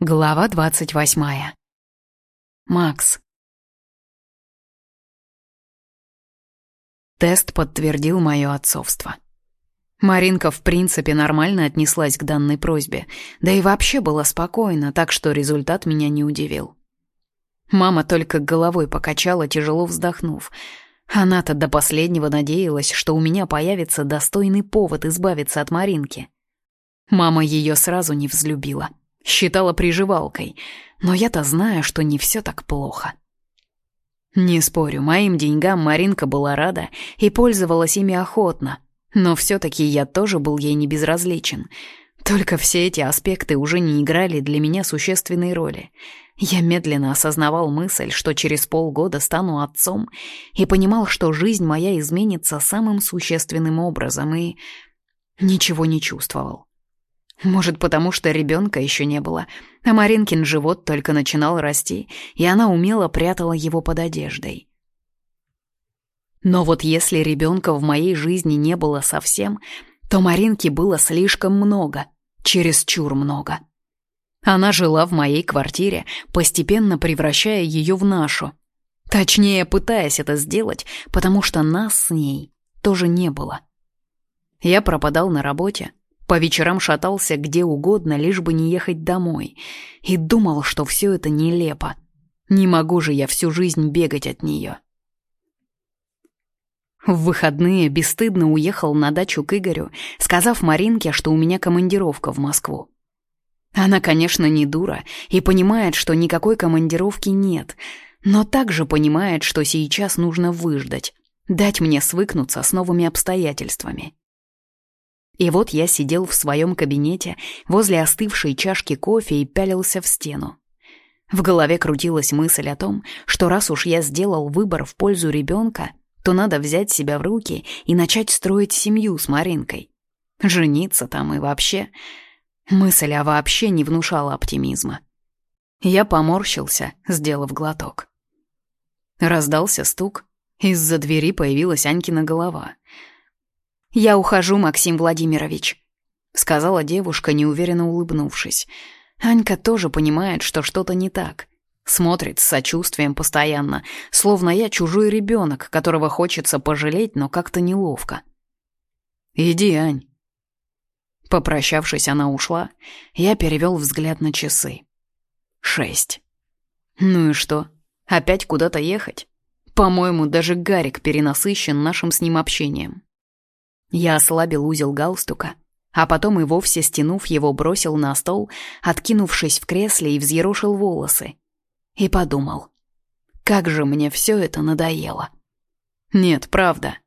Глава двадцать восьмая. Макс. Тест подтвердил мое отцовство. Маринка в принципе нормально отнеслась к данной просьбе, да и вообще была спокойна, так что результат меня не удивил. Мама только головой покачала, тяжело вздохнув. Она-то до последнего надеялась, что у меня появится достойный повод избавиться от Маринки. Мама ее сразу не взлюбила — Считала приживалкой, но я-то знаю, что не все так плохо. Не спорю, моим деньгам Маринка была рада и пользовалась ими охотно, но все-таки я тоже был ей не безразличен. Только все эти аспекты уже не играли для меня существенной роли. Я медленно осознавал мысль, что через полгода стану отцом, и понимал, что жизнь моя изменится самым существенным образом, и ничего не чувствовал. Может, потому что ребенка еще не было, а Маринкин живот только начинал расти, и она умело прятала его под одеждой. Но вот если ребенка в моей жизни не было совсем, то Маринки было слишком много, чересчур много. Она жила в моей квартире, постепенно превращая ее в нашу. Точнее, пытаясь это сделать, потому что нас с ней тоже не было. Я пропадал на работе, по вечерам шатался где угодно, лишь бы не ехать домой. И думал, что все это нелепо. Не могу же я всю жизнь бегать от нее. В выходные бесстыдно уехал на дачу к Игорю, сказав Маринке, что у меня командировка в Москву. Она, конечно, не дура и понимает, что никакой командировки нет, но также понимает, что сейчас нужно выждать, дать мне свыкнуться с новыми обстоятельствами. И вот я сидел в своем кабинете возле остывшей чашки кофе и пялился в стену. В голове крутилась мысль о том, что раз уж я сделал выбор в пользу ребенка, то надо взять себя в руки и начать строить семью с Маринкой. Жениться там и вообще. Мысль о вообще не внушала оптимизма. Я поморщился, сделав глоток. Раздался стук. Из-за двери появилась Анькина голова — «Я ухожу, Максим Владимирович», — сказала девушка, неуверенно улыбнувшись. Анька тоже понимает, что что-то не так. Смотрит с сочувствием постоянно, словно я чужой ребенок, которого хочется пожалеть, но как-то неловко. «Иди, Ань». Попрощавшись, она ушла. Я перевел взгляд на часы. Шесть. Ну и что? Опять куда-то ехать? По-моему, даже Гарик перенасыщен нашим с ним общением. Я ослабил узел галстука, а потом и вовсе стянув его, бросил на стол, откинувшись в кресле и взъерошил волосы. И подумал, как же мне все это надоело. Нет, правда,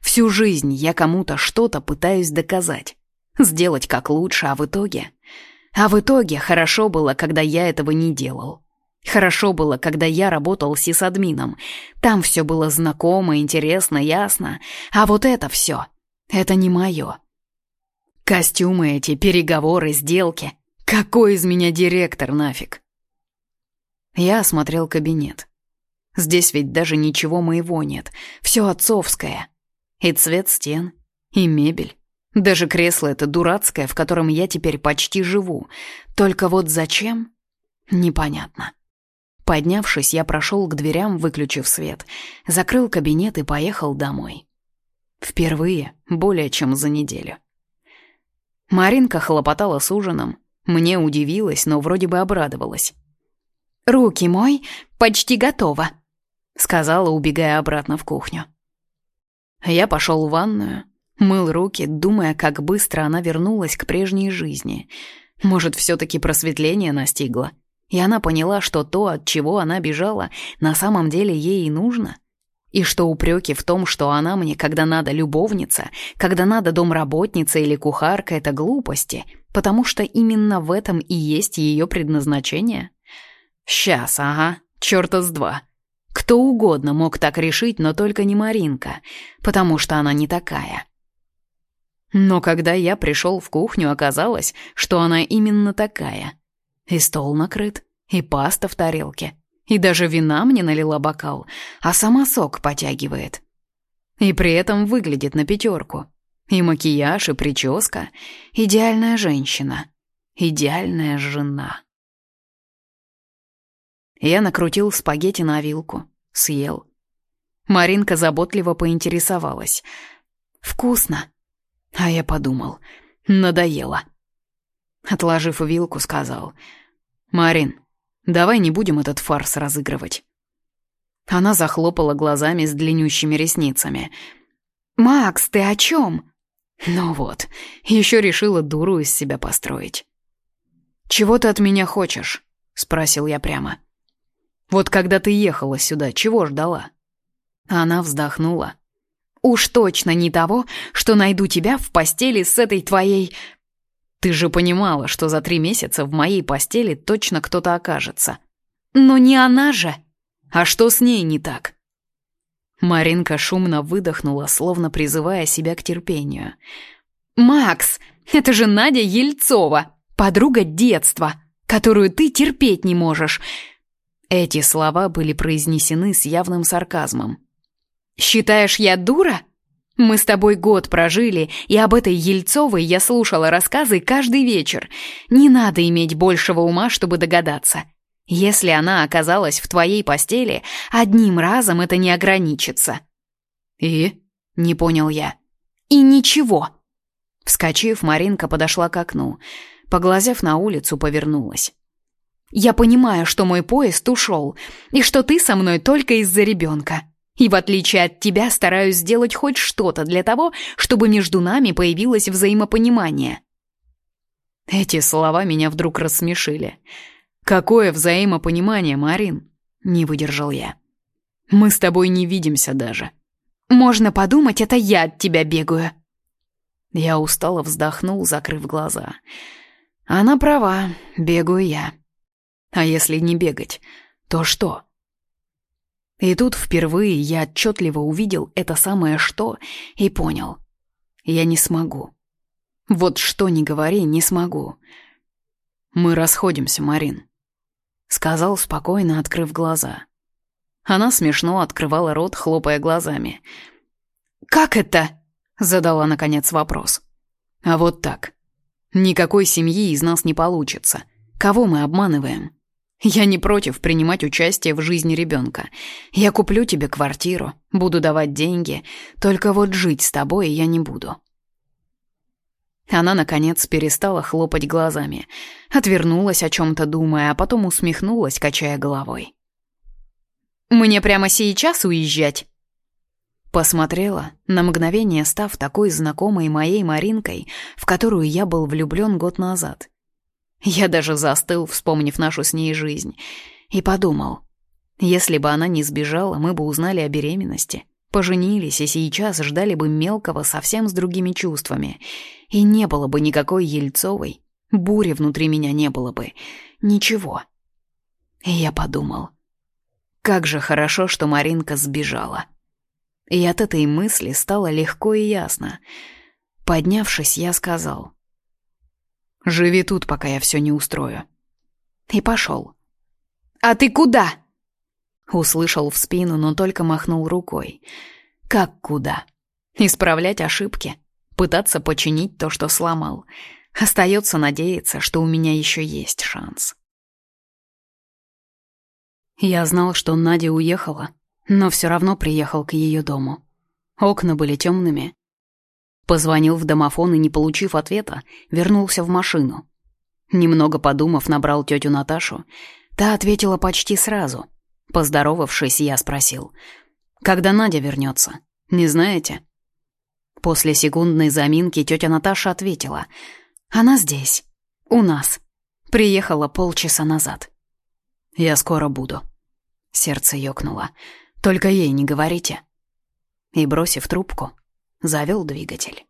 всю жизнь я кому-то что-то пытаюсь доказать, сделать как лучше, а в итоге... А в итоге хорошо было, когда я этого не делал. Хорошо было, когда я работал сисадмином. Там все было знакомо, интересно, ясно. А вот это все это не мое. Костюмы эти, переговоры, сделки. Какой из меня директор нафиг? Я осмотрел кабинет. Здесь ведь даже ничего моего нет. Все отцовское. И цвет стен, и мебель. Даже кресло это дурацкое, в котором я теперь почти живу. Только вот зачем? Непонятно. Поднявшись, я прошел к дверям, выключив свет, закрыл кабинет и поехал домой. Впервые, более чем за неделю. Маринка хлопотала с ужином. Мне удивилась, но вроде бы обрадовалась. «Руки мой, почти готово», — сказала, убегая обратно в кухню. Я пошел в ванную, мыл руки, думая, как быстро она вернулась к прежней жизни. Может, все-таки просветление настигло, и она поняла, что то, от чего она бежала, на самом деле ей и нужно — и что упреки в том, что она мне, когда надо любовница, когда надо домработница или кухарка, это глупости, потому что именно в этом и есть ее предназначение? Сейчас, ага, черта с два. Кто угодно мог так решить, но только не Маринка, потому что она не такая. Но когда я пришел в кухню, оказалось, что она именно такая. И стол накрыт, и паста в тарелке, и даже вина мне налила бокал, а сама сок потягивает. И при этом выглядит на пятерку. И макияж, и прическа. Идеальная женщина. Идеальная жена. Я накрутил спагетти на вилку, съел. Маринка заботливо поинтересовалась. «Вкусно!» А я подумал, надоело. Отложив вилку, сказал. «Марин, давай не будем этот фарс разыгрывать». Она захлопала глазами с длиннющими ресницами. «Макс, ты о чем?» «Ну вот, еще решила дуру из себя построить». «Чего ты от меня хочешь?» — спросил я прямо. «Вот когда ты ехала сюда, чего ждала?» Она вздохнула. «Уж точно не того, что найду тебя в постели с этой твоей...» «Ты же понимала, что за три месяца в моей постели точно кто-то окажется». «Но не она же!» «А что с ней не так?» Маринка шумно выдохнула, словно призывая себя к терпению. «Макс, это же Надя Ельцова, подруга детства, которую ты терпеть не можешь!» Эти слова были произнесены с явным сарказмом. «Считаешь, я дура? Мы с тобой год прожили, и об этой Ельцовой я слушала рассказы каждый вечер. Не надо иметь большего ума, чтобы догадаться. Если она оказалась в твоей постели, одним разом это не ограничится». «И?» — не понял я. «И ничего». Вскочив, Маринка подошла к окну. Поглазев на улицу, повернулась. «Я понимаю, что мой поезд ушел, и что ты со мной только из-за ребенка. И в отличие от тебя стараюсь сделать хоть что-то для того, чтобы между нами появилось взаимопонимание». Эти слова меня вдруг рассмешили. «Какое взаимопонимание, Марин?» — не выдержал я. «Мы с тобой не видимся даже». «Можно подумать, это я от тебя бегаю». Я устало вздохнул, закрыв глаза. «Она права, бегаю я. А если не бегать, то что?» И тут впервые я отчетливо увидел это самое «что» и понял. Я не смогу. Вот что ни говори, не смогу. Мы расходимся, Марин. Сказал спокойно, открыв глаза. Она смешно открывала рот, хлопая глазами. «Как это?» — задала, наконец, вопрос. «А вот так. Никакой семьи из нас не получится. Кого мы обманываем?» Я не против принимать участие в жизни ребенка. Я куплю тебе квартиру, буду давать деньги, только вот жить с тобой я не буду». Она, наконец, перестала хлопать глазами, отвернулась о чем-то думая, а потом усмехнулась, качая головой. «Мне прямо сейчас уезжать?» Посмотрела, на мгновение став такой знакомой моей Маринкой, в которую я был влюблен год назад. Я даже застыл, вспомнив нашу с ней жизнь, и подумал, если бы она не сбежала, мы бы узнали о беременности, поженились и сейчас ждали бы мелкого совсем с другими чувствами, и не было бы никакой Ельцовой, бури внутри меня не было бы, ничего. И я подумал, как же хорошо, что Маринка сбежала. И от этой мысли стало легко и ясно. Поднявшись, я сказал — Живи тут, пока я все не устрою». И пошел. «А ты куда?» Услышал в спину, но только махнул рукой. «Как куда?» «Исправлять ошибки, пытаться починить то, что сломал. Остается надеяться, что у меня еще есть шанс». Я знал, что Надя уехала, но все равно приехал к ее дому. Окна были темными, Позвонил в домофон и, не получив ответа, вернулся в машину. Немного подумав, набрал тетю Наташу. Та ответила почти сразу. Поздоровавшись, я спросил. «Когда Надя вернется? Не знаете?» После секундной заминки тетя Наташа ответила. «Она здесь. У нас. Приехала полчаса назад». «Я скоро буду». Сердце ёкнуло. «Только ей не говорите». И, бросив трубку, завел двигатель.